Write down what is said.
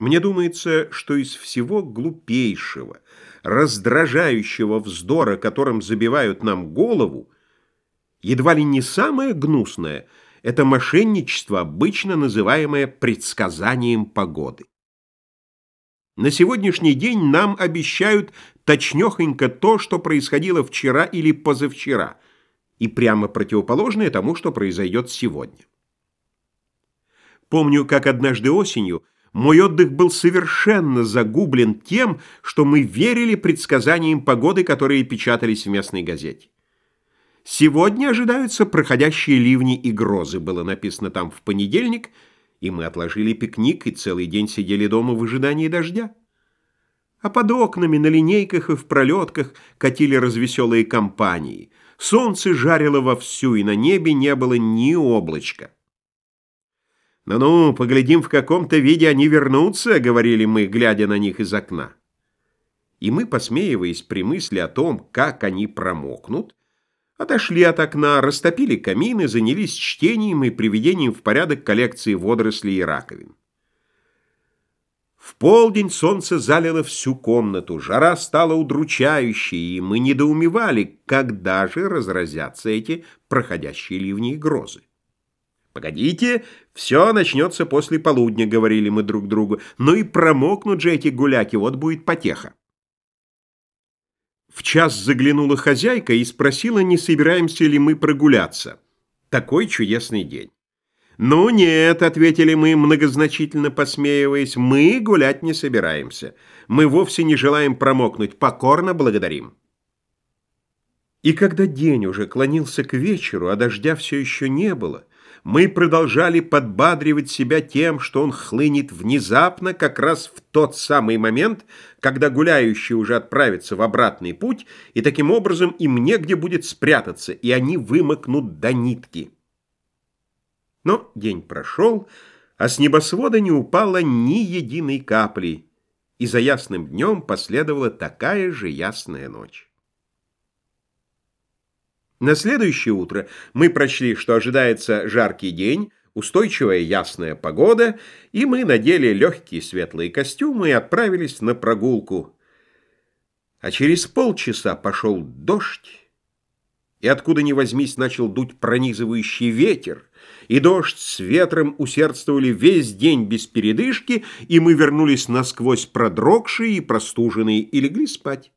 Мне думается, что из всего глупейшего, раздражающего вздора, которым забивают нам голову, едва ли не самое гнусное — это мошенничество, обычно называемое предсказанием погоды. На сегодняшний день нам обещают точнёхонько то, что происходило вчера или позавчера, и прямо противоположное тому, что произойдет сегодня. Помню, как однажды осенью мой отдых был совершенно загублен тем, что мы верили предсказаниям погоды, которые печатались в местной газете. «Сегодня ожидаются проходящие ливни и грозы», было написано там в понедельник, и мы отложили пикник и целый день сидели дома в ожидании дождя. А под окнами, на линейках и в пролетках катили развеселые компании. Солнце жарило вовсю, и на небе не было ни облачка. «Ну-ну, поглядим, в каком-то виде они вернутся», — говорили мы, глядя на них из окна. И мы, посмеиваясь при мысли о том, как они промокнут, отошли от окна, растопили камины, занялись чтением и приведением в порядок коллекции водорослей и раковин. В полдень солнце залило всю комнату, жара стала удручающей, и мы недоумевали, когда же разразятся эти проходящие ливни и грозы. «Погодите, все начнется после полудня», — говорили мы друг другу. «Ну и промокнут же эти гуляки, вот будет потеха». В час заглянула хозяйка и спросила, не собираемся ли мы прогуляться. Такой чудесный день. «Ну нет», — ответили мы, многозначительно посмеиваясь, — «мы гулять не собираемся. Мы вовсе не желаем промокнуть, покорно благодарим». И когда день уже клонился к вечеру, а дождя все еще не было, мы продолжали подбадривать себя тем, что он хлынет внезапно, как раз в тот самый момент, когда гуляющие уже отправятся в обратный путь, и таким образом им негде будет спрятаться, и они вымокнут до нитки. Но день прошел, а с небосвода не упало ни единой капли, и за ясным днем последовала такая же ясная ночь. На следующее утро мы прочли, что ожидается жаркий день, устойчивая ясная погода, и мы надели легкие светлые костюмы и отправились на прогулку. А через полчаса пошел дождь, и откуда ни возьмись начал дуть пронизывающий ветер, и дождь с ветром усердствовали весь день без передышки, и мы вернулись насквозь продрогшие и простуженные и легли спать.